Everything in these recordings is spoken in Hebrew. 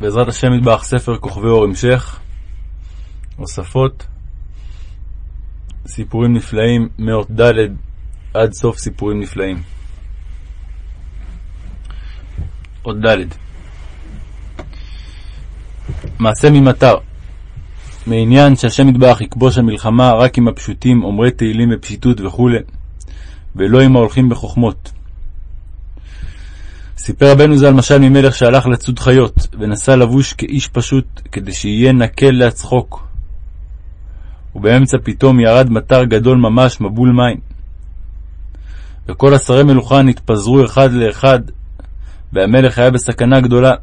בעזרת השם יתברך ספר כוכבי אור המשך, הוספות, סיפורים נפלאים מאות ד' עד סוף סיפורים נפלאים. עוד ד' מעשה ממטר מעניין שהשם יתברך יכבוש המלחמה רק עם הפשוטים, אומרי תהילים בפשיטות וכו', ולא עם ההולכים בחוכמות. סיפר רבנו ז"ל משל ממלך שהלך לצוד חיות, ונסע לבוש כאיש פשוט, כדי שיהיה נקל להצחוק. ובאמצע פתאום ירד מטר גדול ממש, מבול מים. וכל השרי מלוכה נתפזרו אחד לאחד, והמלך היה בסכנה גדולה.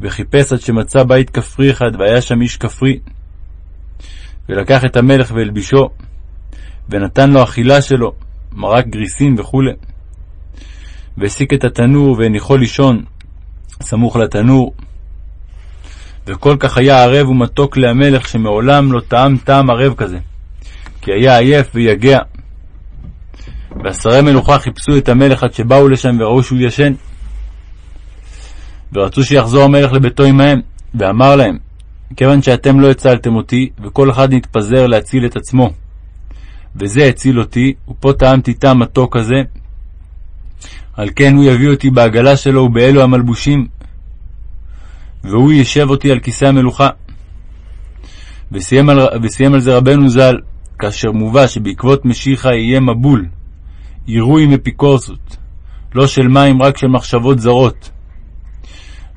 וחיפש עד שמצא בית כפרי אחד, והיה שם איש כפרי. ולקח את המלך והלבישו, ונתן לו אכילה שלו, מרק גריסים וכו'. והסיק את התנור והניחו לישון סמוך לתנור. וכל כך היה ערב ומתוק להמלך שמעולם לא טעם טעם ערב כזה, כי היה עייף ויגע. והשרי מלוכה חיפשו את המלך עד שבאו לשם וראו שהוא ישן. ורצו שיחזור המלך לביתו עמהם, ואמר להם, כיוון שאתם לא הצלתם אותי, וכל אחד נתפזר להציל את עצמו, וזה הציל אותי, ופה טעמתי טעם מתוק כזה, על כן הוא יביא אותי בעגלה שלו ובאלו המלבושים, והוא יישב אותי על כיסא המלוכה. וסיים על, וסיים על זה רבנו ז"ל, כאשר מובא שבעקבות משיחה יהיה מבול, עירוי מפיקורסות, לא של מים, רק של מחשבות זרות.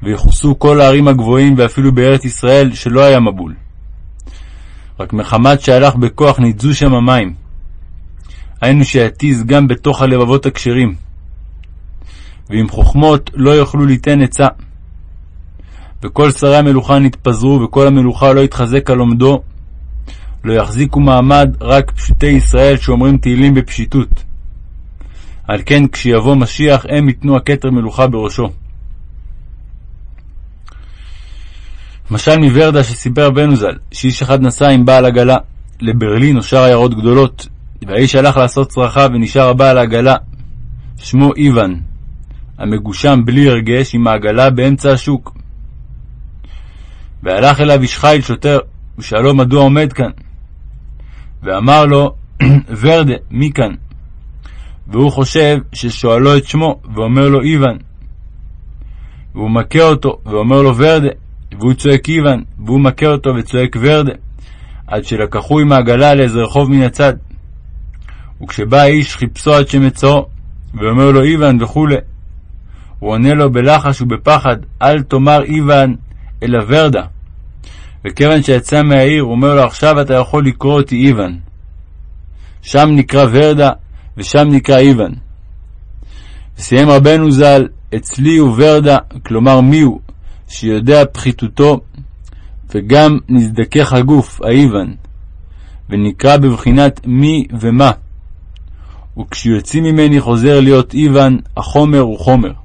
ויחוסו כל הערים הגבוהים ואפילו בארץ ישראל שלא היה מבול. רק מחמת שהלך בכוח ניתזו שם המים. היינו שיתיז גם בתוך הלבבות הכשרים. ועם חוכמות לא יוכלו ליתן עצה. וכל שרי המלוכה נתפזרו, וכל המלוכה לא יתחזק על עומדו, לא יחזיקו מעמד רק פשוטי ישראל שאומרים תהילים בפשיטות. על כן כשיבוא משיח הם ייתנו הכתר מלוכה בראשו. משל מוורדה שסיפר בנו ז"ל, שאיש אחד נסע עם בעל עגלה לברלין או שאר עיירות גדולות, והאיש הלך לעשות צרכה ונשאר הבעל העגלה, שמו איוון, המגושם בלי הרגש עם העגלה באמצע השוק. והלך אליו איש חיל שוטר, ושאלו מדוע עומד כאן. ואמר לו, ורדה, מי כאן? והוא חושב ששואלו את שמו, ואומר לו איוון. והוא מכה אותו, ואומר לו ורדה, והוא צועק איוון, והוא מכה אותו וצועק ורדה, עד שלקחו עם העגלה לאיזה רחוב מן הצד. וכשבא האיש חיפשו עד שמצאו, ואומר לו איוון וכולי. הוא עונה לו בלחש ובפחד, אל תאמר איוון, אלא ורדה. וכיוון שיצא מהעיר, הוא אומר לו, עכשיו אתה יכול לקרוא אותי איוון. שם נקרא ורדה, ושם נקרא איוון. וסיים רבנו ז"ל, אצלי הוא ורדה, כלומר מיהו, שיודע פחיתותו, וגם נזדכך הגוף, האיוון, ונקרא בבחינת מי ומה. וכשיוצאים ממני חוזר להיות איוון, החומר הוא חומר.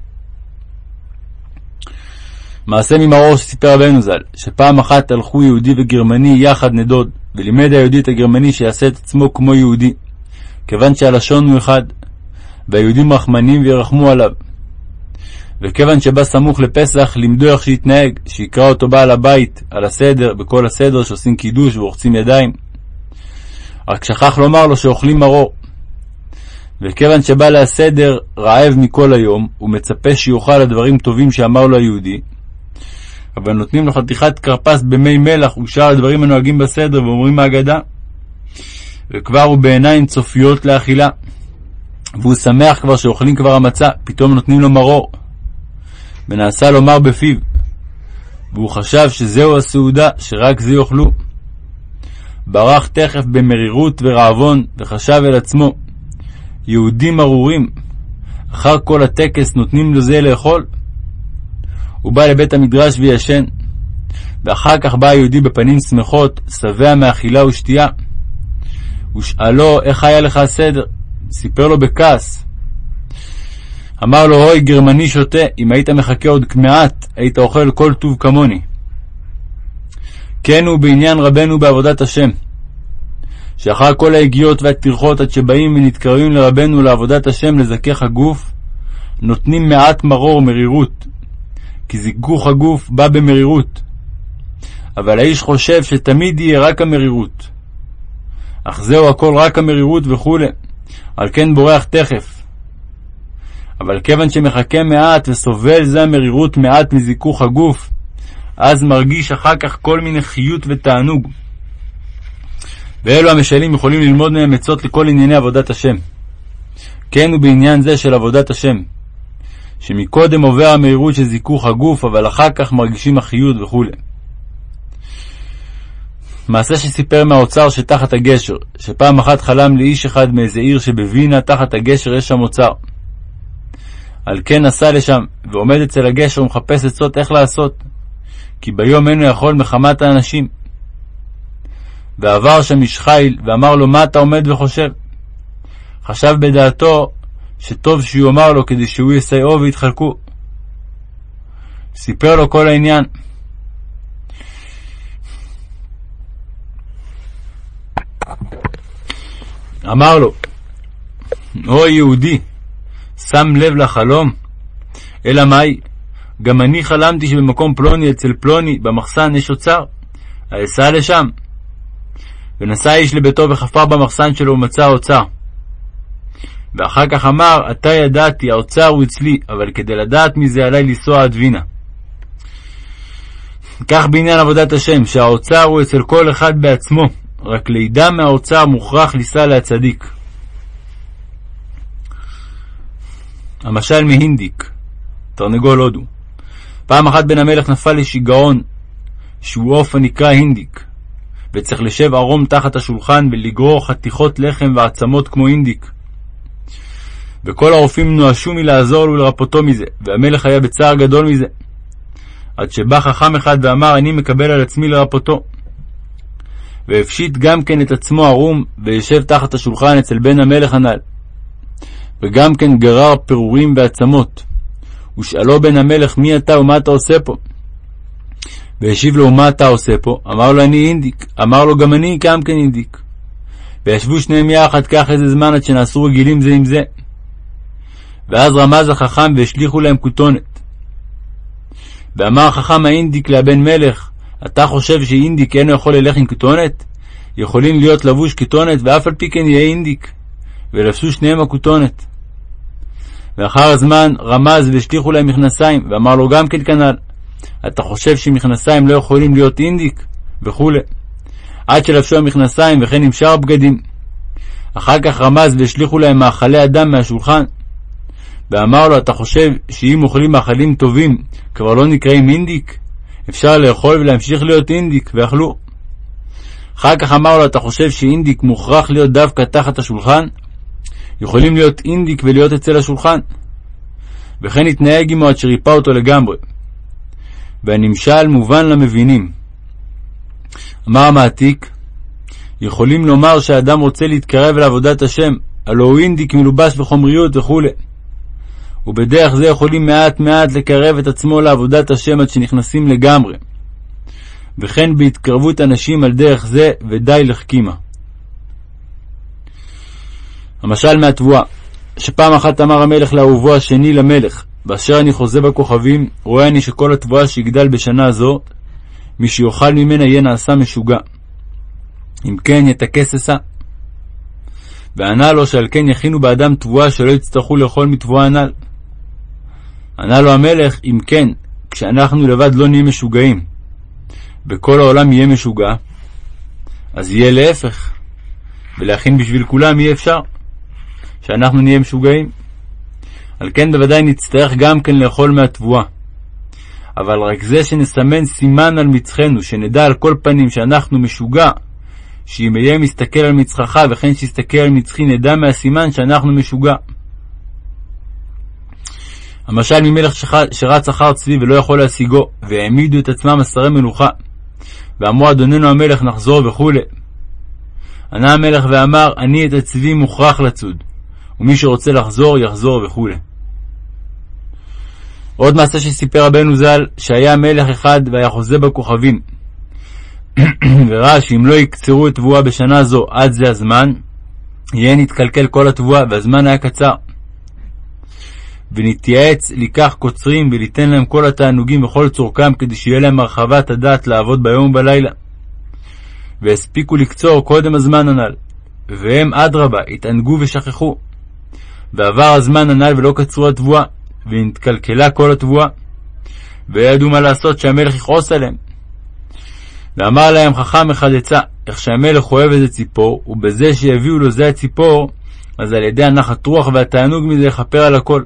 מעשה ממרור שסיפר רבנו ז"ל, שפעם אחת הלכו יהודי וגרמני יחד נדוד, ולימד היהודי את הגרמני שיעשה את עצמו כמו יהודי, כיוון שהלשון הוא אחד, והיהודים רחמנים וירחמו עליו. וכיוון שבא סמוך לפסח, לימדו איך שיתנהג, שיקרא אותו בעל הבית על הסדר, בכל הסדר שעושים קידוש ורוחצים ידיים. רק שכח לומר לו שאוכלים מרור. וכיוון שבא להסדר רעב מכל היום, הוא מצפה שיאכל הדברים טובים שאמר לו היהודי, אבל נותנים לו חתיכת כרפס במי מלח ושאר הדברים הנוהגים בסדר ואומרים מהגדה. וכבר הוא בעיניים צופיות לאכילה. והוא שמח כבר שאוכלים כבר המצה, פתאום נותנים לו מרור. ונעשה לומר בפיו. והוא חשב שזהו הסעודה, שרק זה יאכלו. ברח תכף במרירות ורעבון, וחשב אל עצמו, יהודים ארורים, אחר כל הטקס נותנים לו זה לאכול? הוא בא לבית המדרש וישן. ואחר כך בא היהודי בפנים שמחות, שבע מאכילה ושתייה. ושאלו, איך היה לך הסדר? סיפר לו בכעס. אמר לו, אוי, גרמני שוטה, אם היית מחכה עוד מעט, היית אוכל כל טוב כמוני. כן הוא בעניין רבנו בעבודת השם, שאחר כל היגיעות והטרחות עד שבאים ונתקרבים לרבנו לעבודת השם לזכך הגוף, נותנים מעט מרור מרירות, כי זיכוך הגוף בא במרירות. אבל האיש חושב שתמיד יהיה רק המרירות. אך זהו הכל רק המרירות וכו', על כן בורח תכף. אבל כיוון שמחכה מעט וסובל זה המרירות מעט מזיכוך הגוף, אז מרגיש אחר כך כל מיני חיות ותענוג. ואלו המשלים יכולים ללמוד מהם עצות לכל ענייני עבודת השם. כן בעניין זה של עבודת השם, שמקודם עובר המהירות של זיכוך הגוף, אבל אחר כך מרגישים החיות וכו'. מעשה שסיפר מהאוצר שתחת הגשר, שפעם אחת חלם לאיש אחד מאיזה עיר שבווינה תחת הגשר יש שם אוצר. על כן נסע לשם, ועומד אצל הגשר ומחפש עצות איך לעשות, כי ביום אינו יכול מחמת האנשים. ועבר שם איש חיל, ואמר לו, מה אתה עומד וחושב? חשב בדעתו שטוב שהוא יאמר לו כדי שהוא יסייעו ויתחלקו. סיפר לו כל העניין. אמר לו, או יהודי, שם לב לחלום, אלא מאי, גם אני חלמתי שבמקום פלוני אצל פלוני במחסן יש אוצר, אסע לשם. ונסע איש לביתו וחפר במחסן שלו ומצא האוצר. ואחר כך אמר, עתה ידעתי, האוצר הוא אצלי, אבל כדי לדעת מזה עלי לנסוע עד וינה. כך בעניין עבודת השם, שהאוצר הוא אצל כל אחד בעצמו, רק לידע מהאוצר מוכרח לנסוע להצדיק. המשל מהינדיק, תרנגול הודו. פעם אחת בן המלך נפל לשיגעון, שהוא עוף הנקרא הינדיק, וצריך לשב ערום תחת השולחן ולגרור חתיכות לחם ועצמות כמו הינדיק. וכל הרופאים נואשו מלעזור לו לרפאותו מזה, והמלך היה בצער גדול מזה. עד שבא חכם אחד ואמר, אני מקבל על עצמי לרפאותו. והפשיט גם כן את עצמו ערום, וישב תחת השולחן אצל בן המלך הנ"ל. וגם כן גרר פירורים ועצמות. ושאלו בן המלך, מי אתה ומה אתה עושה פה? והשיב לו, מה אתה עושה פה? אמר לו, אני אינדיק. אמר לו, גם אני גם כן אינדיק. וישבו שניהם יחד כך איזה זמן עד שנעשו רגילים זה עם זה. ואז רמז החכם והשליכו להם כותונת. ואמר החכם האינדיק לבן מלך, אתה חושב שאינדיק אינו יכול ללך עם כותונת? יכולים להיות לבוש כותונת ואף על פי כן יהיה אינדיק. ולבשו שניהם הכותונת. ואחר הזמן רמז והשליכו להם מכנסיים, ואמר לו גם כן כנ"ל, אתה חושב שמכנסיים לא יכולים להיות אינדיק? וכו'. עד שלבשו המכנסיים וכן עם שאר הבגדים. אחר כך רמז והשליכו להם מאכלי אדם מהשולחן. ואמר לו, אתה חושב שאם אוכלים מאכלים טובים, כבר לא נקראים אינדיק? אפשר לאכול ולהמשיך להיות אינדיק, ואכלו. אחר כך אמר לו, אתה חושב שאינדיק מוכרח להיות דווקא תחת השולחן? יכולים להיות אינדיק ולהיות אצל השולחן. וכן התנהג עמו עד שריפא אותו לגמרי. והנמשל מובן למבינים. אמר המעתיק, יכולים לומר שהאדם רוצה להתקרב לעבודת השם, הלא הוא אינדיק מלובש בחומריות וכו'. ובדרך זה יכולים מעט מעט לקרב את עצמו לעבודת השם עד שנכנסים לגמרי. וכן בהתקרבות אנשים על דרך זה, ודי לחכימה. המשל מהתבואה, שפעם אחת אמר המלך לאהובו השני למלך, באשר אני חוזה בכוכבים, רואה אני שכל התבואה שיגדל בשנה זו, מי שיאכל ממנה יהיה נעשה משוגע. אם כן, אשא. וענה לו שעל כן יכינו באדם תבואה שלא יצטרכו לאכול מתבואה הנ"ל. ענה לו המלך, אם כן, כשאנחנו לבד לא נהיה משוגעים, וכל העולם יהיה משוגע, אז יהיה להפך, ולהכין בשביל כולם אי אפשר, שאנחנו נהיה משוגעים. על כן בוודאי נצטרך גם כן לאכול מהתבואה. אבל רק זה שנסמן סימן על מצחנו, שנדע על כל פנים שאנחנו משוגע, שאם אהיה מסתכל על מצחך וכן שיסתכל על מצחי, נדע מהסימן שאנחנו משוגע. המשל ממלך שרץ אחר צבי ולא יכול להשיגו, והעמידו את עצמם עשרי מלוכה. ואמרו אדוננו המלך נחזור וכו'. ענה המלך ואמר, אני את הצבי מוכרח לצוד, ומי שרוצה לחזור, יחזור וכו'. עוד מעשה שסיפר רבנו ז"ל, שהיה מלך אחד והיה חוזה בכוכבים, וראה שאם לא יקצרו את תבואה בשנה זו עד זה הזמן, יהיה נתקלקל כל התבואה, והזמן היה קצר. ונתייעץ לקח קוצרים וליתן להם כל התענוגים וכל צורכם, כדי שיהיה להם הרחבת הדעת לעבוד ביום ובלילה. והספיקו לקצור קודם הזמן הנ"ל, והם אדרבה, התענגו ושכחו. ועבר הזמן הנ"ל ולא קצרו התבואה, ונתקלקלה כל התבואה. וידעו מה לעשות שהמלך יכעוס עליהם. ואמר להם חכם אחד עצה, איך שהמלך אוהב איזה ציפור, ובזה שיביאו לו זה הציפור, אז על ידי הנחת רוח והתענוג מזה יכפר על הכל.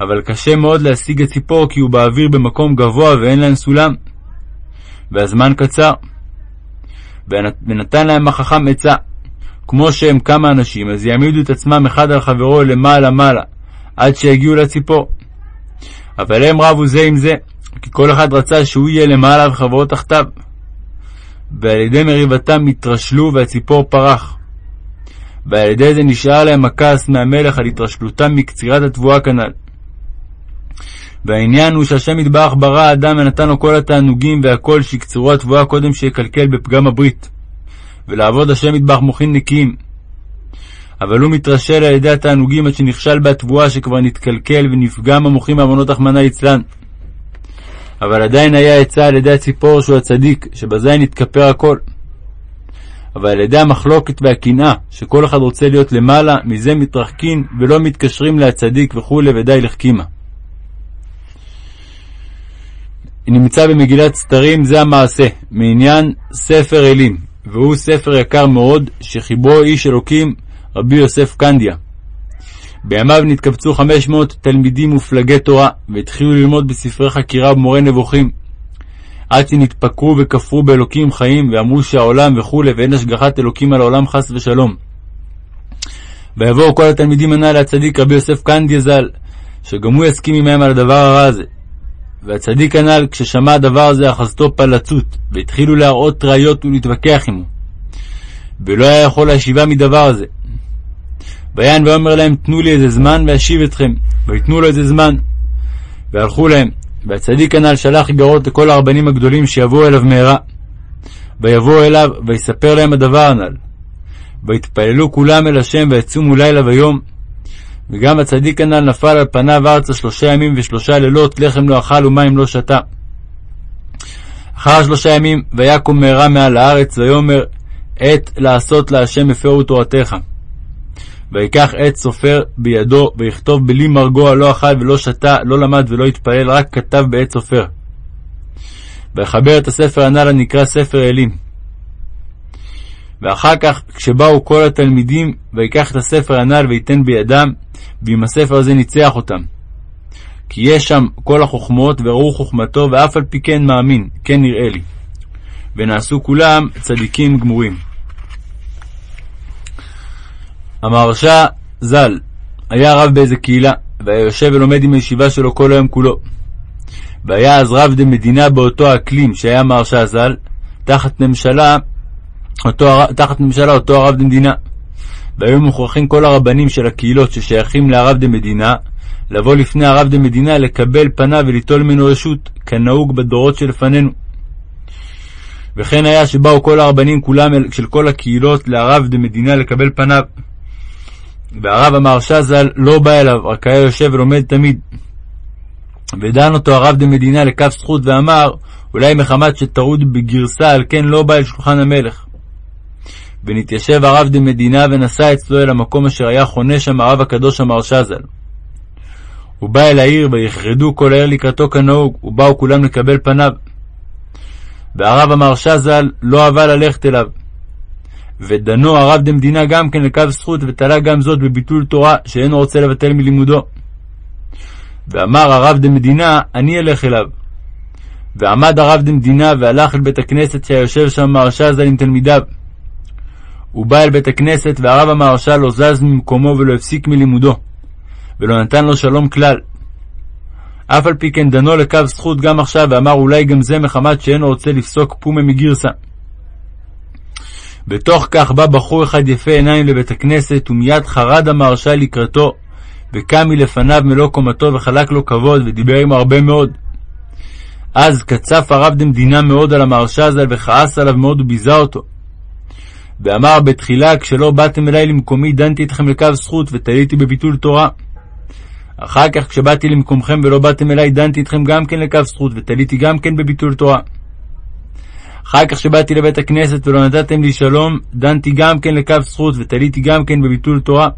אבל קשה מאוד להשיג הציפור כי הוא באוויר במקום גבוה ואין להם סולם. והזמן קצר. ונתן להם החכם עצה, כמו שהם כמה אנשים, אז יעמידו את עצמם אחד על חברו למעלה מעלה, עד שיגיעו לציפור. אבל הם רבו זה עם זה, כי כל אחד רצה שהוא יהיה למעלה וחברו תחתיו. ועל ידי מריבתם התרשלו והציפור פרח. ועל ידי זה נשאר להם הכעס מהמלך על התרשלותם מקצירת התבואה כנ"ל. והעניין הוא שהשם יתברך ברא האדם ונתן לו כל התענוגים והכל שיקצרו התבואה קודם שיקלקל בפגם הברית. ולעבוד השם יתברך מוחין נקיים. אבל הוא מתרשל על ידי התענוגים עד שנכשל בהתבואה שכבר נתקלקל ונפגם המוחים מעוונות רחמנא יצלן. אבל עדיין היה עצה על ידי הציפור שהוא הצדיק, שבזין נתכפר הכל. אבל על ידי המחלוקת והקנאה, שכל אחד רוצה להיות למעלה, מזה מתרחקין ולא מתקשרים להצדיק וכולי ודי לחכימה. נמצא במגילת סתרים זה המעשה, מעניין ספר אלים, והוא ספר יקר מאוד, שחיברו איש אלוקים רבי יוסף קנדיה. בימיו נתקבצו חמש מאות תלמידים מופלגי תורה, והתחילו ללמוד בספרי חקירה ובמורה נבוכים. עד שנתפקרו וכפרו באלוקים חיים, ואמרו שהעולם וכולי, ואין השגחת אלוקים על העולם חס ושלום. ויבואו כל התלמידים הנ"ל לצדיק רבי יוסף קנדיה ז"ל, שגם הוא יסכים עמהם על הדבר הרע הזה. והצדיק הנ"ל, כששמע הדבר הזה, אחזתו פלצות, והתחילו להראות ראיות ולהתווכח עמו. ולא היה יכול להשיבה מדבר הזה. ויען ואומר להם, תנו לי איזה זמן ואשיב אתכם. ויתנו לו איזה זמן. והלכו להם. והצדיק הנ"ל שלח גרות לכל הרבנים הגדולים שיבואו אליו מהרה. ויבואו אליו, ויספר להם הדבר הנ"ל. ויתפללו כולם אל השם, ויצומו לילה ויום. וגם הצדיק הנ"ל נפל על פניו ארצה שלושה ימים ושלושה לילות, לחם לא אכל ומים לא שתה. אחר שלושה ימים, ויקום מהרה מעל הארץ, ויאמר, עת לעשות להשם הפרו תורתך. ויקח עץ סופר בידו, ויכתוב בלי מרגוע לא אכל ולא שתה, לא למד ולא התפלל, רק כתב בעץ סופר. ויחבר את הספר הנ"ל הנקרא ספר אלים. ואחר כך, כשבאו כל התלמידים, ויקח את הספר הנ"ל וייתן בידם, ועם הספר הזה ניצח אותם. כי יש שם כל החוכמות, וראו חוכמתו, ואף על פי כן מאמין, כן נראה לי. ונעשו כולם צדיקים גמורים. המהרש"א ז"ל היה רב באיזה קהילה, והיה יושב ולומד עם הישיבה שלו כל היום כולו. והיה אז רב דמדינה באותו אקלים שהיה מהרש"א ז"ל, תחת ממשלה, אותו, תחת ממשלה אותו הרב דמדינה. והיו מוכרחים כל הרבנים של הקהילות ששייכים להרב דמדינה, לבוא לפני הרב דמדינה לקבל פניו וליטול ממנו רשות, כנהוג בדורות שלפנינו. וכן היה שבאו כל הרבנים כולם של כל הקהילות להרב דמדינה לקבל פניו. והרב המהרש"א ז"ל לא בא אליו, רק היה יושב ולומד תמיד. ודן אותו הרב דמדינה לכף זכות ואמר, אולי מחמת שטרוד בגרסה, על כן לא בא אל שולחן המלך. ונתיישב הרב דמדינה ונשא אצלו אל המקום אשר היה חונה שם הרב הקדוש המהרש"א ז"ל. הוא בא אל העיר, ויחרדו כל העיר לקראתו כנהוג, ובאו כולם לקבל פניו. והרב המהרש"א ז"ל לא אהבה ללכת אליו. ודנו הרב דמדינה גם כן לקו זכות, ותלה גם זאת בביטול תורה, שאינו רוצה לבטל מלימודו. ואמר הרב דמדינה, אני אלך אליו. ועמד הרב דמדינה והלך אל בית הכנסת שהיושב שם מהרש"א ז"ל עם תלמידיו. הוא בא אל בית הכנסת, והרב המהרש"א לא זז ממקומו ולא הפסיק מלימודו, ולא נתן לו שלום כלל. אף על פי כן דנו לקו זכות גם עכשיו, ואמר אולי גם זה מחמת שאינו רוצה לפסוק פומה מגרסה. בתוך כך בא בחור אחד יפה עיניים לבית הכנסת, ומיד חרד המהרש"א לקראתו, וקם מלפניו מלוא קומתו וחלק לו כבוד, ודיבר עמו הרבה מאוד. אז קצף הרב דמדינה מאוד על המהרש"א ז"ל, וכעס עליו מאוד וביזה אותו. ואמר בתחילה, כשלא באתם אלי למקומי, דנתי אתכם לקו זכות, ותליתי בביטול תורה. אחר כך כשבאתי למקומכם ולא באתם אליי, דנתי אתכם גם כן לקו זכות, ותליתי גם כן בביטול תורה. אחר כך שבאתי לבית הכנסת ולא נתתם לי שלום, דנתי גם כן לקו זכות, ותליתי גם כן בביטול תורה,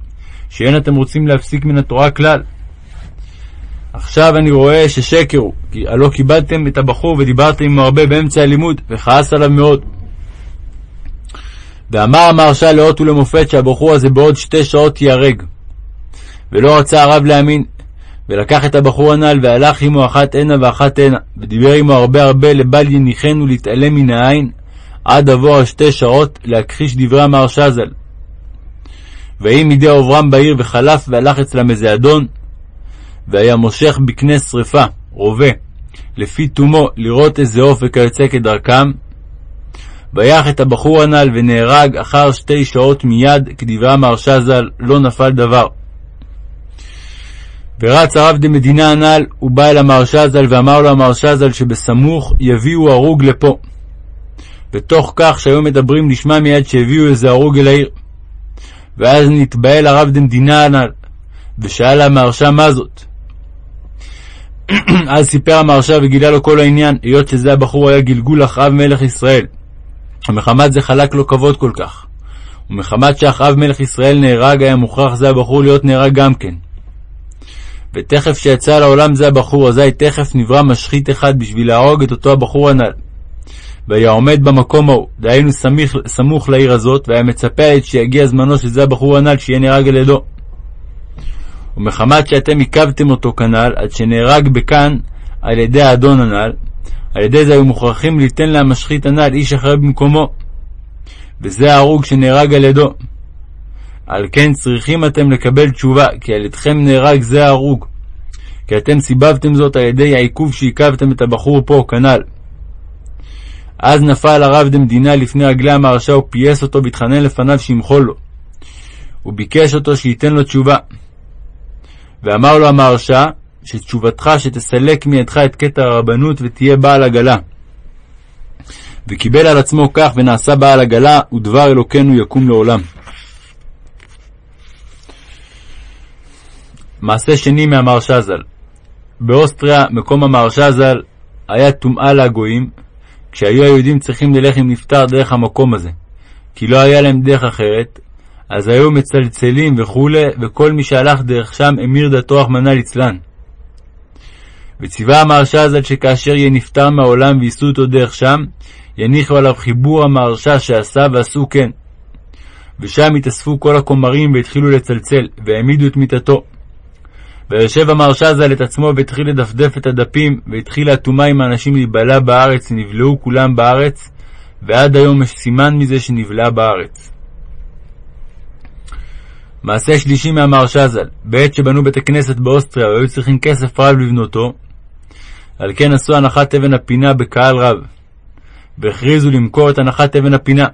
שאין אתם רוצים להפסיק מן התורה כלל. עכשיו אני רואה ששקר הוא, כי הלא קיבלתם את הבחור ודיברתם עמו הרבה באמצע הלימוד, וכעס עליו מאוד. ואמר המהרש"א לאות ולמופת שהבחור הזה בעוד שתי שעות ייהרג. ולא רצה הרב להאמין, ולקח את הבחור הנ"ל והלך עמו אחת הנה ואחת הנה, ודיבר עמו הרבה הרבה לבל יניחנו להתעלם מן העין, עד עבור השתי שעות להכחיש דברי המהרש"א ז"ל. ויהי מידי עוברם בעיר וחלף והלך אצלם איזה אדון, והיה מושך בקנה שרפה, רובה, לפי תומו לראות איזה עוף וכיוצא כדרכם, ויח את הבחור הנ"ל ונהרג אחר שתי שעות מיד, כדברי המהרש"א ז"ל, לא נפל דבר. ורץ הרב דמדינה הנ"ל, הוא בא אל המהרש"א ז"ל ואמר לו המהרש"א ז"ל שבסמוך יביאו הרוג לפה. ותוך כך שהיו מדברים נשמע מיד שהביאו איזה הרוג אל העיר. ואז נתבהל הרב דמדינה הנ"ל, ושאל המהרש"א מה זאת. אז סיפר המהרש"א וגילה לו כל העניין, היות שזה הבחור היה גלגול אחאב מלך ישראל. ומחמת זה חלק לו כבוד כל כך. ומחמת שאחאב מלך ישראל נהרג, היה מוכרח זה הבחור להיות נהרג גם כן. ותכף שיצא לעולם זה הבחור, אזי תכף נברא משחית אחד בשביל להרוג את אותו הבחור הנ"ל. והיה עומד במקום ההוא, דהיינו סמיך, סמוך לעיר הזאת, והיה מצפה עת שיגיע זמנו של זה הבחור הנ"ל, שיהיה נהרג על ידו. ומחמת שאתם עיכבתם אותו כנ"ל, עד שנהרג בכאן על ידי האדון הנ"ל, על ידי זה היו מוכרחים ליתן להמשחית הנ"ל איש אחר במקומו. וזה ההרוג שנהרג על ידו. על כן צריכים אתם לקבל תשובה, כי על ידכם נהרג זה ההרוג. כי אתם סיבבתם זאת על ידי העיכוב שעיכבתם את הבחור פה, כנ"ל. אז נפל הרב דמדינה לפני רגלי המהרשע ופייס אותו והתחנן לפניו שימחול לו. הוא ביקש אותו שייתן לו תשובה. ואמר לו המהרשע, שתשובתך שתסלק מידך את קטע הרבנות ותהיה בעל עגלה. וקיבל על עצמו כך ונעשה בעל עגלה, ודבר אלוקינו יקום לעולם. מעשה שני מהמהרש"א ז"ל באוסטריה, מקום המהרש"א ז"ל, היה טומאה לגויים, כשהיו היהודים צריכים ללך עם נפטר דרך המקום הזה, כי לא היה להם דרך אחרת, אז היו מצלצלים וכולי, וכל מי שהלך דרך שם המיר דתו רחמנא ליצלן. וציווה המהרש"א ז"ל שכאשר יהיה נפטר מהעולם ויישאו אותו דרך שם, יניחו עליו חיבור המהרש"א שעשה ועשו כן. ושם התאספו כל הכומרים והתחילו לצלצל, והעמידו את מיתתו. ויושב המהרש"א ז"ל את עצמו והתחיל לדפדף את הדפים, והתחילה הטומאה עם האנשים להיבלע בארץ, ונבלעו כולם בארץ, ועד היום יש סימן מזה שנבלעה בארץ. מעשה שלישי מהמהרש"א ז"ל, בעת שבנו בית הכנסת באוסטריה והיו צריכים כסף רב לבנותו, על כן עשו הנחת אבן הפינה בקהל רב, והכריזו למכור את הנחת אבן הפינה.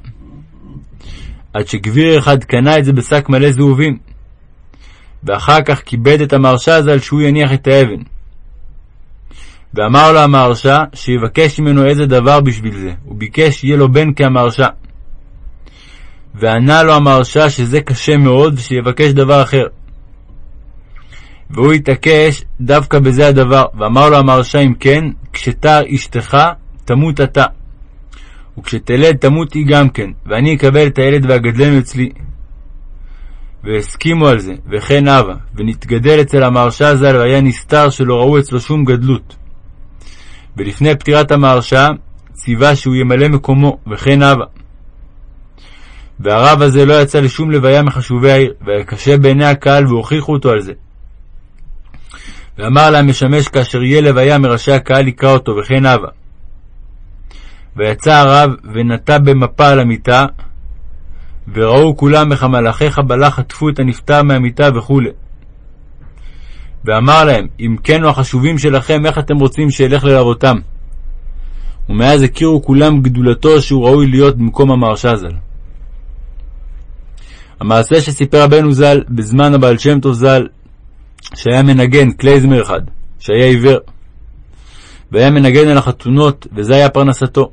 עד שגביר אחד קנה את זה בשק מלא זהובים, ואחר כך כיבד את המהרש"א ז"ל שהוא יניח את האבן. ואמר לו המהרש"א שיבקש ממנו איזה דבר בשביל זה, הוא ביקש שיהיה לו בן כהמהרש"א. וענה לו המהרש"א שזה קשה מאוד ושיבקש דבר אחר. והוא התעקש דווקא בזה הדבר, ואמר לו המהרש"א אם כן, כשתר אשתך, תמות אתה. וכשתלד תמות היא גם כן, ואני אקבל את הילד ואגדלנו אצלי. והסכימו על זה, וכן הווה, ונתגדל אצל המהרש"א ז"ל, והיה נסתר שלא ראו אצלו שום גדלות. ולפני פטירת המהרש"א, ציווה שהוא ימלא מקומו, וכן הווה. והרב הזה לא יצא לשום לוויה מחשובי העיר, והיה קשה בעיני הקהל, והוכיחו אותו על זה. ואמר להם משמש כאשר יהיה לוויה מראשי הקהל יקרא אותו, וכן הווה. ויצא הרב ונטע במפה על המיטה, וראו כולם איך המלאכי חבלה חטפו את הנפטר מהמיטה וכו'. ואמר להם, אם כן הוא החשובים שלכם, איך אתם רוצים שילך ללוותם? ומאז הכירו כולם גדולתו שהוא ראוי להיות במקום המהרש"א ז"ל. המעשה שסיפר רבנו ז"ל בזמן הבעל שם טוב ז"ל, שהיה מנגן קלייזמר אחד, שהיה עיוור, והיה מנגן על החתונות, וזה היה פרנסתו.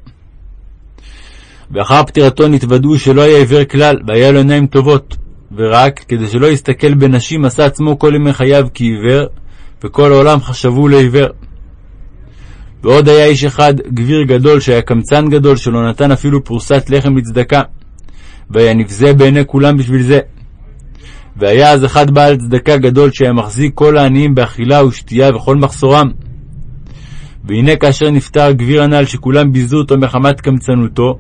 ואחר פטירתו נתוודעו שלא היה עיוור כלל, והיה לו עיניים טובות, ורק כדי שלא יסתכל בנשים עשה עצמו כל ימי חייו כעיוור, וכל העולם חשבו לעיוור. ועוד היה איש אחד, גביר גדול, שהיה קמצן גדול, שלא נתן אפילו פרוסת לחם לצדקה, והיה נבזה בעיני כולם בשביל זה. והיה אז אחד בעל צדקה גדול, שהיה מחזיק כל העניים באכילה ושתייה וכל מחסורם. והנה כאשר נפטר גביר הנ"ל, שכולם ביזו אותו מחמת קמצנותו,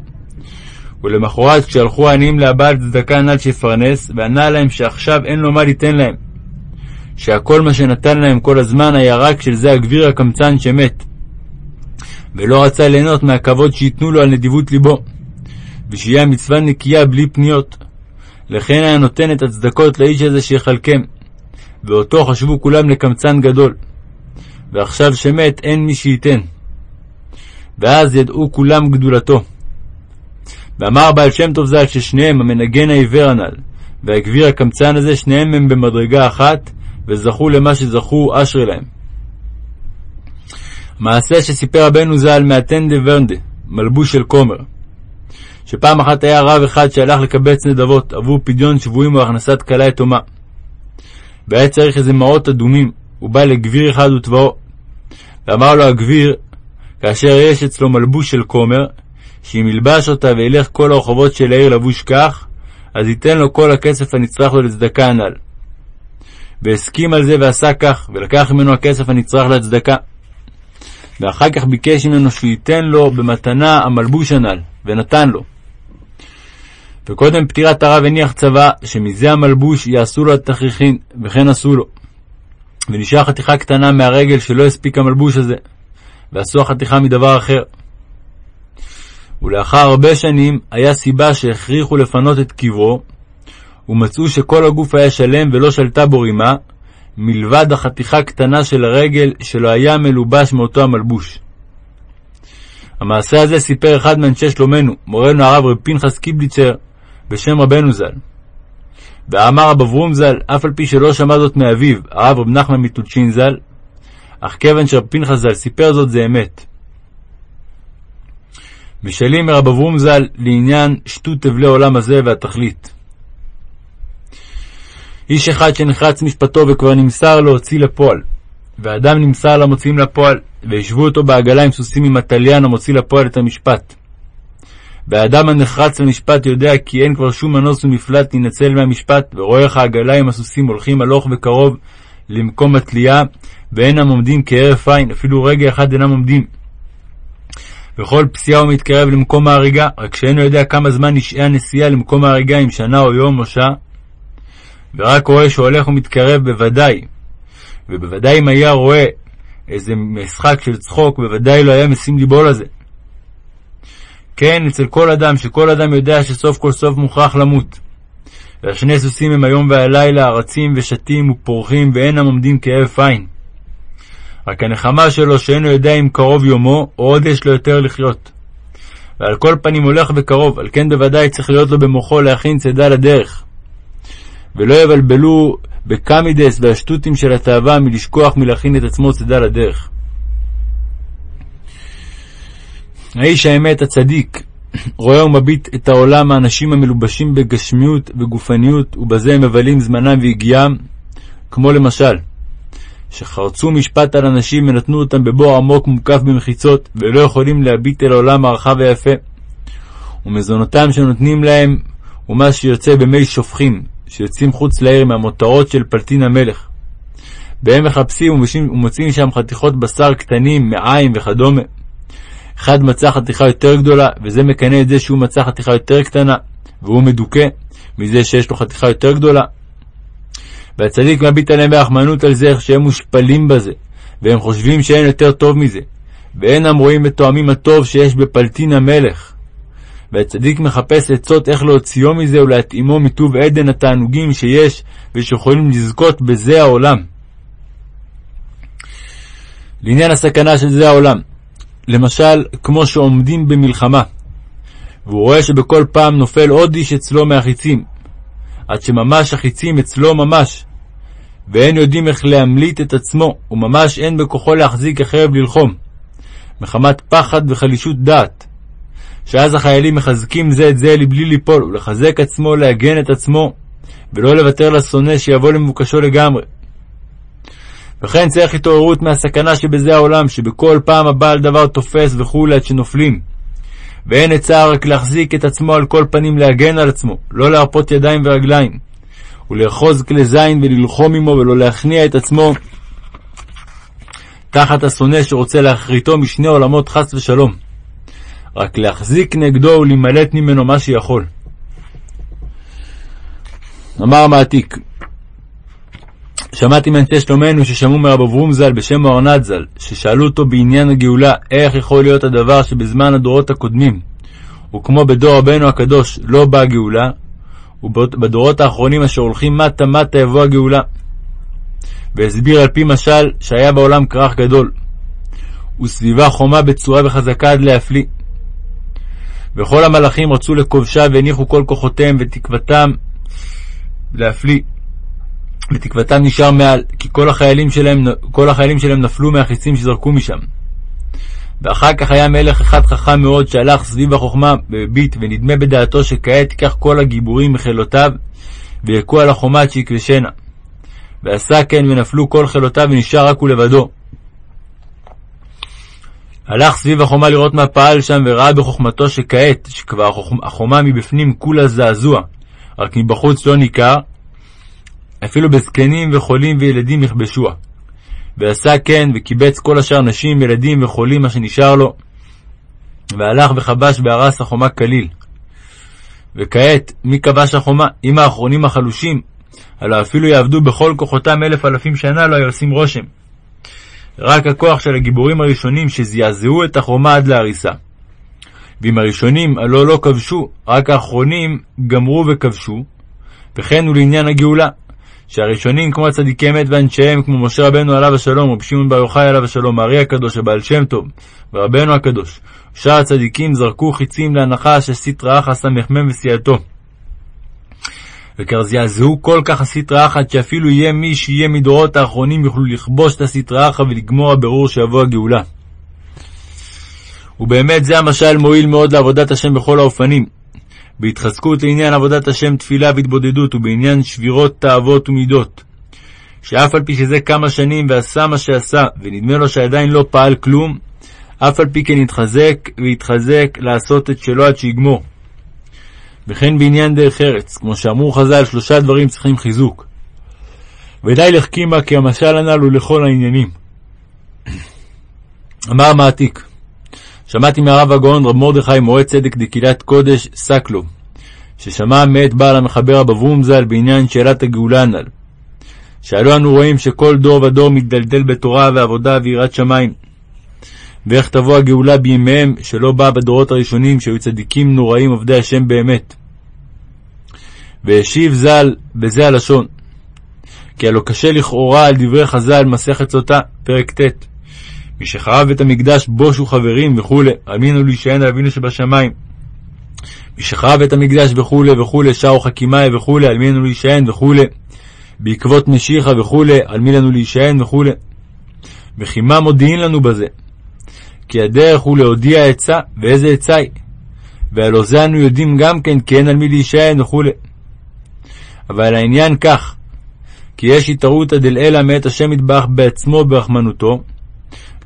ולמחרת כשהלכו העניים לבעל צדקה הנ"ל שיפרנס, וענה להם שעכשיו אין לו מה ליתן להם, שהכל מה שנתן להם כל הזמן היה רק של זה הגביר הקמצן שמת, ולא רצה ליהנות מהכבוד שייתנו לו על נדיבות ליבו, ושיהיה המצווה נקייה בלי פניות. לכן היה נותן את הצדקות לאיש הזה שיחלקם, ואותו חשבו כולם לקמצן גדול. ועכשיו שמת אין מי שייתן. ואז ידעו כולם גדולתו. ואמר בעל שם טוב ז"ל ששניהם, המנגן העיוור הנ"ל, והגביר הקמצן הזה, שניהם הם במדרגה אחת, וזכו למה שזכו אשרי להם. מעשה שסיפר רבנו ז"ל מהטן דה ורנדה, מלבוש של כומר, שפעם אחת היה רב אחד שהלך לקבץ נדבות עבור פדיון שבויים או הכנסת כלה יתומה. והיה צריך איזה מעות אדומים, הוא בא לגביר אחד ותבעו. ואמר לו הגביר, כאשר יש אצלו מלבוש של כומר, שאם ילבש אותה וילך כל הרחובות של העיר לבוש כך, אז ייתן לו כל הכסף הנצרך לו לצדקה הנ"ל. והסכים על זה ועשה כך, ולקח ממנו הכסף הנצרך לצדקה. ואחר כך ביקש ממנו שהוא ייתן לו במתנה המלבוש הנ"ל, ונתן לו. וקודם פטירת הרב הניח צבא, שמזה המלבוש יעשו לו התכריכין, וכן עשו לו. ונשאר חתיכה קטנה מהרגל שלא הספיק המלבוש הזה, ועשו החתיכה מדבר אחר. ולאחר הרבה שנים היה סיבה שהכריחו לפנות את קברו, ומצאו שכל הגוף היה שלם ולא שלטה בו רימה, מלבד החתיכה קטנה של הרגל שלא היה מלובש מאותו המלבוש. המעשה הזה סיפר אחד מאנשי שלומנו, מורנו הרב רב פנחס קיבליצר, בשם רבנו ז"ל. ואמר רב אברום ז"ל, אף על פי שלא שמע זאת מאביו, הרב רב נחמן מטולצ'ין ז"ל, אך כיוון שרב פנחס ז"ל סיפר זאת זה אמת. משלים מרב אברום ז"ל לעניין שטות אבלי עולם הזה והתכלית. איש אחד שנחרץ משפטו וכבר נמסר להוציא לפועל, ואדם נמסר למוציאים לפועל, וישבו אותו בעגלה עם סוסים עם התליין המוציא לפועל את המשפט. והאדם הנחרץ למשפט יודע כי אין כבר שום מנוס ומפלט להינצל מהמשפט, ורואה איך העגלה עם הסוסים הולכים הלוך וקרוב למקום התלייה, ואינם עומדים כהרף עין, אפילו רגע אחד אינם עומדים. וכל פסיעה הוא מתקרב למקום ההריגה, רק שאינו יודע כמה זמן נשעה הנסיעה למקום ההריגה, אם שנה או יום או שעה. ורק רואה שהולך ומתקרב בוודאי. ובוודאי אם היה רואה איזה משחק של צחוק, בוודאי לא היה משים ליבו לזה. כן, אצל כל אדם, שכל אדם יודע שסוף כל סוף מוכרח למות. והשני סוסים הם היום והלילה, רצים ושתים ופורחים, ואינם עומדים כהרף עין. רק הנחמה שלו שאינו יודע אם קרוב יומו, או עוד יש לו יותר לחיות. ועל כל פנים הולך וקרוב, על כן בוודאי צריך להיות לו במוחו להכין צידה לדרך. ולא יבלבלו בקמידס והשטותים של התאווה מלשכוח מלהכין את עצמו צידה לדרך. האיש האמת הצדיק רואה ומביט את העולם האנשים המלובשים בגשמיות וגופניות ובזה הם מבלים זמנם והגיעם כמו למשל שחרצו משפט על אנשים ונתנו אותם בבור עמוק מוקף במחיצות ולא יכולים להביט אל העולם הרחב והיפה. ומזונותם שנותנים להם הוא מה שיוצא במי שופכים שיוצאים חוץ לעיר מהמותרות של פלטין המלך. והם מחפשים ומוצאים שם חתיכות בשר קטנים, מעיים וכדומה אחד מצא חתיכה יותר גדולה, וזה מקנא את זה שהוא מצא חתיכה יותר קטנה, והוא מדוכא מזה שיש לו חתיכה יותר גדולה. והצדיק מביט עליהם ברחמנות על זה איך שהם מושפלים בזה, והם חושבים שאין יותר טוב מזה, ואינם רואים ותואמים הטוב שיש בפלטין המלך. והצדיק מחפש עצות איך להוציאו מזה ולהתאימו מטוב עדן התענוגים שיש ושיכולים לזכות בזה העולם. לעניין הסכנה של זה העולם, למשל, כמו שעומדים במלחמה, והוא רואה שבכל פעם נופל עוד איש אצלו מהחיצים, עד שממש החיצים אצלו ממש, ואין יודעים איך להמליט את עצמו, וממש אין בכוחו להחזיק החרב ללחום, מחמת פחד וחלישות דעת, שאז החיילים מחזקים זה את זה לבלי ליפול, ולחזק עצמו, להגן את עצמו, ולא לוותר לשונא שיבוא למבוקשו לגמרי. וכן צריך התעוררות מהסכנה שבזה העולם, שבכל פעם הבעל דבר תופס וכולי עד שנופלים. ואין עצה רק להחזיק את עצמו על כל פנים להגן על עצמו, לא להרפות ידיים ורגליים, ולאחוז כלי זין וללחום עמו ולא להכניע את עצמו תחת השונא שרוצה להכריתו משני עולמות חס ושלום. רק להחזיק נגדו ולהימלט ממנו מה שיכול. אמר מעתיק שמעתי מאנשי שלומנו ששמעו מרב אברום ז"ל בשם ארנד ז"ל, ששאלו אותו בעניין הגאולה, איך יכול להיות הדבר שבזמן הדורות הקודמים, וכמו בדור רבנו הקדוש, לא באה גאולה, ובדורות האחרונים אשר הולכים מטה מטה יבוא הגאולה. והסביר על פי משל שהיה בעולם כרך גדול, וסביבה חומה בצורה וחזקה עד להפליא. וכל המלאכים רצו לכובשה והניחו כל כוחותיהם ותקוותם להפליא. ותקוותם נשאר מעל, כי כל החיילים שלהם, כל החיילים שלהם נפלו מהחיצים שזרקו משם. ואחר כך היה מלך אחד חכם מאוד שהלך סביב החוכמה והביט ונדמה בדעתו שכעת ייקח כל הגיבורים מחילותיו ויכו על החומה עד שיקלשנה. ועשה כן ונפלו כל חילותיו ונשאר רק הוא לבדו. הלך סביב החומה לראות מה פעל שם וראה בחוכמתו שכעת, שכבר החומה מבפנים כולה זעזוע, רק מבחוץ לא ניכר, אפילו בזקנים וחולים וילדים יכבשוה. ועשה כן, וקיבץ כל השאר נשים, ילדים וחולים, מה שנשאר לו, והלך וכבש בהרס החומה כליל. וכעת, מי כבש החומה? אם האחרונים החלושים, הלא אפילו יעבדו בכל כוחותם אלף אלפים שנה, לא היו עושים רושם. רק הכוח של הגיבורים הראשונים שזעזעו את החומה עד להריסה. ואם הראשונים הלא לא כבשו, רק האחרונים גמרו וכבשו, וכן הוא לעניין הגאולה, שהראשונים כמו הצדיקי אמת ואנשיהם, כמו משה רבנו עליו השלום, רבי שמעון בר יוחאי עליו השלום, הארי הקדוש, הבעל שם טוב, ורבנו הקדוש, שאר הצדיקים זרקו חיצים להנחה שסטרא אחא סמ"ם וסייעתו. וכבר זעזעו כל כך הסטרא אחת, שאפילו יהיה מי שיהיה מדורות האחרונים יוכלו לכבוש את הסטרא אחא ולגמור הבירור שיבוא הגאולה. ובאמת זה המשל מועיל מאוד לעבודת השם בכל האופנים, בהתחזקות לעניין עבודת השם תפילה והתבודדות, ובעניין שבירות תאוות ומידות. שאף על פי שזה כמה שנים ועשה מה שעשה, ונדמה לו שעדיין לא פעל כלום, אף על פי כן יתחזק ויתחזק לעשות את שלו עד שיגמור. וכן בעניין דרך ארץ, כמו שאמרו חז"ל, שלושה דברים צריכים חיזוק. ודי לחכימה כי המשל הנ"ל הוא לכל העניינים. אמר מעתיק, שמעתי מהרב הגאון רב מרדכי מורה צדק דקהילת קודש סקלוב, ששמע מאת בעל המחבר אברום ז"ל בעניין שאלת הגאולה הנ"ל. שאלו אנו רואים שכל דור ודור מתדלדל בתורה ועבודה ויראת שמיים. ואיך תבוא הגאולה בימיהם שלא באה בדורות הראשונים שהיו צדיקים נוראים עובדי השם באמת. והשיב ז"ל בזה הלשון, כי הלא קשה לכאורה על דברי חז"ל מסכת סוטה, פרק ט', מי שחרב את המקדש בושו חברים וכולי, אמינו להישען על אבינו שבשמיים. מי שחרב את המקדש וכולי וכולי, שרו חכימאי וכולי, על מי לנו להישען וכולי. בעקבות משיחה וכולי, על מי לנו להישען וכולי. וכי מה מודיעין לנו בזה? כי הדרך הוא להודיע עצה, ואיזה עצה היא? והלא זה אנו יודעים גם כן כי אין על מי להישען וכולי. אבל העניין כך, כי יש התערותא דלעילא מאת השם יתברך בעצמו ברחמנותו,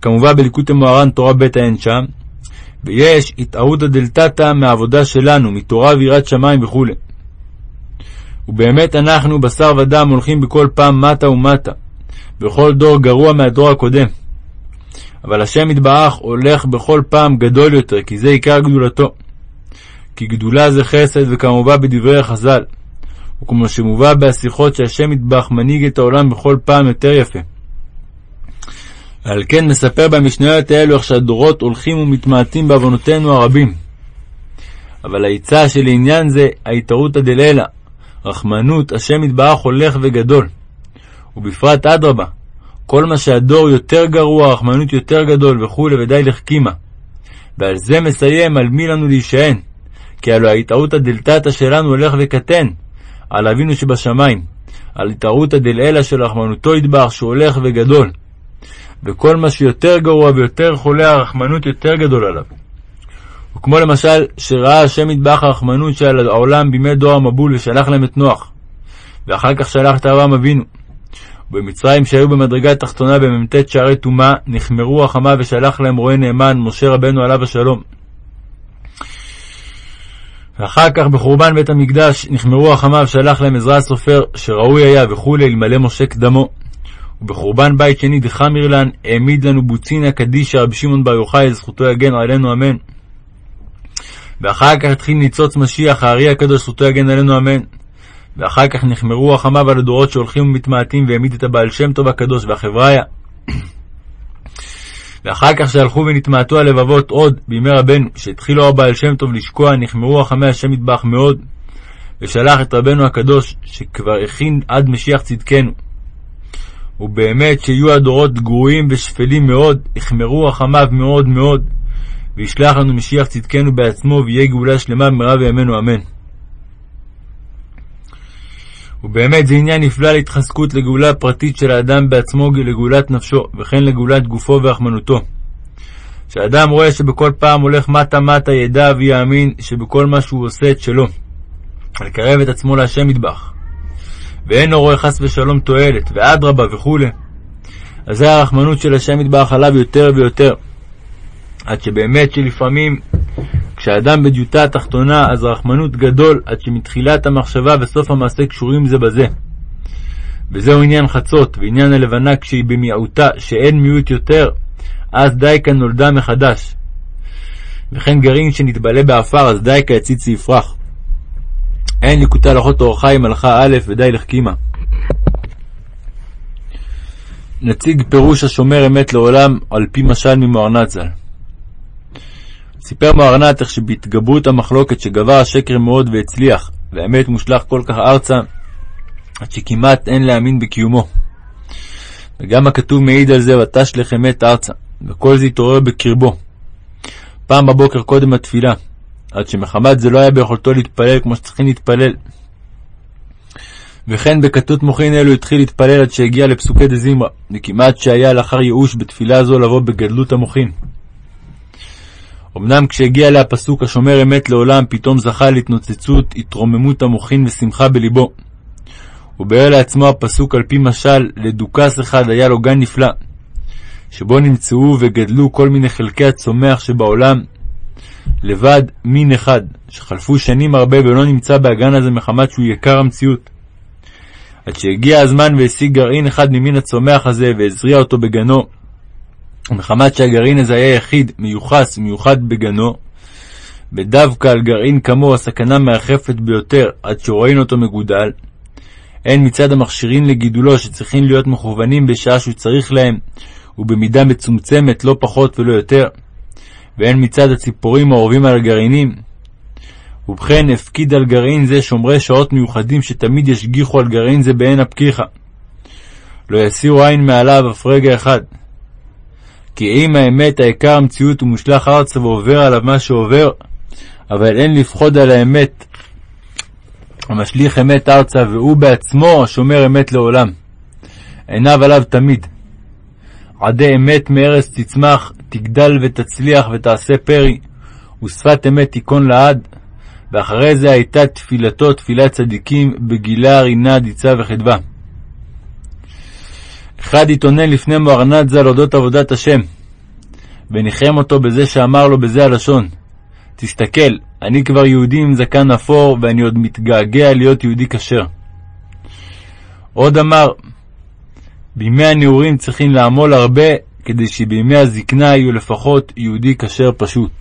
כמובן בליקוטי מוהר"ן תורה ב' אין שם, ויש התערותא דלתתא מהעבודה שלנו, מתורה ויראת שמיים וכו'. ובאמת אנחנו, בשר ודם, הולכים בכל פעם מטה ומטה, בכל דור גרוע מהדור הקודם. אבל השם יתברך הולך בכל פעם גדול יותר, כי זה עיקר גדולתו. כי גדולה זה חסד, וכמובן בדברי החז"ל, וכמו שמובא בהשיחות שהשם יתברך מנהיג את העולם בכל פעם יותר יפה. ועל כן מספר במשניות האלו איך שהדורות הולכים ומתמעטים בעוונותינו הרבים. אבל העצה שלעניין זה ההתערותא דלעילא, רחמנות השם יתברך הולך וגדול. ובפרט אדרבה, כל מה שהדור יותר גרוע, רחמנות יותר גדול וכולי, ודי לחכימה. ועל זה מסיים על מי לנו להישען, כי הלא ההתערותא דלתתא שלנו הולך וקטן, על אבינו שבשמיים, על התערותא דלעילא של רחמנותו יתברך שהולך וגדול. וכל מה שיותר גרוע ויותר חולה, הרחמנות יותר גדול עליו. וכמו למשל, שראה השם מטבח הרחמנות של העולם בימי דור המבול ושלח להם את נוח. ואחר כך שלח את אברהם אבינו. ובמצרים שהיו במדרגה התחתונה במ"ט שערי טומאה, נחמרו רחמיו ושלח להם רועה נאמן, משה רבנו עליו השלום. ואחר כך בחורבן בית המקדש נחמרו רחמיו, שלח להם עזרא הסופר, שראוי היה וכולי, אלמלא משה קדמו. ובחורבן בית שני דחמיר לן, העמיד לנו בוצינא קדישא רבי שמעון בר יוחאי, זכותו יגן עלינו אמן. ואחר כך התחיל ניצוץ משיח, הארי הקדוש, זכותו יגן עלינו אמן. ואחר כך נחמרו רחמיו על הדורות שהולכים ומתמעטים, והעמיד את הבעל שם טוב הקדוש והחבריה. ואחר כך שהלכו ונתמעטו הלבבות עוד בימי רבנו, שהתחילו הבעל שם טוב לשקוע, נחמרו רחמי השם יטבח מאוד, ושלח את רבנו הקדוש, שכבר הכין עד משיח צדקנו. ובאמת שיהיו הדורות גרועים ושפלים מאוד, יחמרו רחמיו מאוד מאוד, וישלח לנו משיח צדקנו בעצמו, ויהיה גאולה שלמה במהרה בימינו אמן. ובאמת זה עניין נפלא להתחזקות לגאולה פרטית של האדם בעצמו לגאולת נפשו, וכן לגאולת גופו ורחמנותו. כשאדם רואה שבכל פעם הולך מטה-מטה ידע ויאמין שבכל מה שהוא עושה את שלו, לקרב את עצמו להשם מטבח, ואינו רואה חס ושלום תועלת, ואדרבה וכו', אז זה הרחמנות של השם מטבח עליו יותר ויותר, עד שבאמת שלפעמים כשאדם בדיוטה התחתונה, אז רחמנות גדול עד שמתחילת המחשבה וסוף המעשה קשורים זה בזה. וזהו עניין חצות, ועניין הלבנה כשהיא במיעוטה, שאין מיעוט יותר, אז דייקה נולדה מחדש. וכן גרעין שנתבלה בעפר, אז דייקא יציץ יפרח. עיין ליקוטי הלכות אור חיים הלכה א' ודי לחכימה. נציג פירוש השומר אמת לעולם על פי משל ממוהרנ"ת ז"ל. סיפר מוהרנ"ת איך שבהתגברות המחלוקת שגבר השקר מאוד והצליח, והאמת מושלך כל כך ארצה, עד שכמעט אין להאמין בקיומו. וגם הכתוב מעיד על זה, ותשלך אמת ארצה, וכל זה התעורר בקרבו. פעם בבוקר קודם התפילה, עד שמחמת זה לא היה ביכולתו להתפלל כמו שצריכים להתפלל. וכן בכתות מוחין אלו התחיל להתפלל עד שהגיע לפסוקי דזמרה, וכמעט שהיה לאחר ייאוש בתפילה זו לבוא בגדלות המוחין. אמנם כשהגיע אליה הפסוק השומר אמת לעולם, פתאום זכה להתנוצצות, התרוממות המוחין ושמחה בלבו. ובאר לעצמו הפסוק על פי משל, לדוכס אחד היה לו גן נפלא, שבו נמצאו וגדלו כל מיני חלקי הצומח שבעולם, לבד מין אחד, שחלפו שנים הרבה ולא נמצא באגן הזה מחמת שהוא יקר המציאות. עד שהגיע הזמן והשיג גרעין אחד ממין הצומח הזה והזריע אותו בגנו, ומחמת שהגרעין הזה היה יחיד, מיוחס, מיוחד בגנו, ודווקא על גרעין כמוהו הסכנה מרחפת ביותר עד שרואים אותו מגודל, הן מצד המכשירים לגידולו שצריכים להיות מכוונים בשעה שהוא צריך להם, ובמידה מצומצמת לא פחות ולא יותר, והן מצד הציפורים האורבים על הגרעינים. ובכן, הפקיד על גרעין זה שומרי שעות מיוחדים שתמיד ישגיחו על גרעין זה בעין הפקיחה. לא יסירו עין מעליו אף רגע אחד. כי אם האמת העיקר המציאות הוא מושלך ארצה ועובר עליו מה שעובר, אבל אין לפחוד על האמת המשליך אמת ארצה, והוא בעצמו השומר אמת לעולם. עיניו עליו תמיד. עדי אמת מארץ תצמח, תגדל ותצליח ותעשה פרי, ושפת אמת תיכון לעד. ואחרי זה הייתה תפילתו תפילת צדיקים, בגילה, רינה, דיצה וחדווה. אחד התאונן לפני מוארנת ז"ל אודות עבודת השם, וניחם אותו בזה שאמר לו בזה הלשון, תסתכל, אני כבר יהודי עם זקן אפור, ואני עוד מתגעגע להיות יהודי כשר. עוד אמר, בימי הנעורים צריכים לעמול הרבה, כדי שבימי הזקנה יהיו לפחות יהודי כשר פשוט.